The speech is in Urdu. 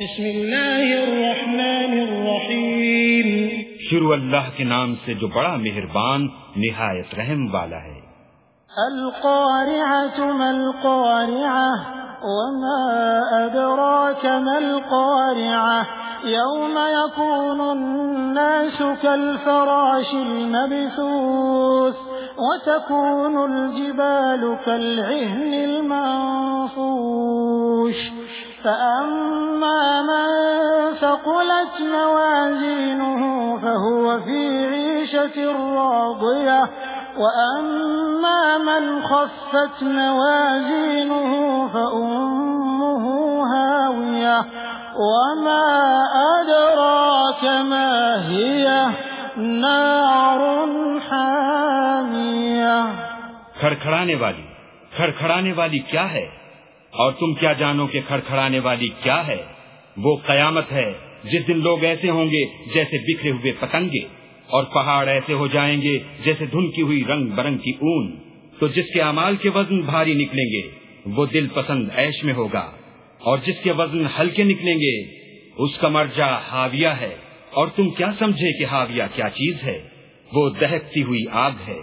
بسم الله الرحمن الرحيم شروع اللہ کے نام سے جو بڑا مہربان نہایت رحم والا ہے۔ القارعة ما القارعة وما أدراك ما القارعة يوم يكون الناس كالفراش المبثوث وتكون الجبال كالعهن المنفوش فأما من ثقلت موازينه فهو في عيشة راضية وأما من خفت موازينه فأمه هاوية وما أدراك ما هي نار حامية کھڑکھڑانے والی کھڑکھڑانے والی کیا ہے؟ اور تم کیا جانو کہ کھڑکھڑانے والی کیا ہے؟ وہ قیامت ہے، جس دن لوگ ایسے ہوں گے جیسے بکھرے ہوئے پتنگے، اور پہاڑ ایسے ہو جائیں گے جیسے دھنکی ہوئی رنگ برنگ کی اون۔ تو جس کے امال کے وزن بھاری نکلیں گے، وہ دل پسند ایش میں ہوگا۔ اور جس کے وزن ہلکے نکلیں گے، اس کا مرجع ہاویہ ہے۔ اور تم کیا سمجھے کہ ہاویہ کیا چیز ہے؟ وہ دہکتی ہوئی آگ ہے۔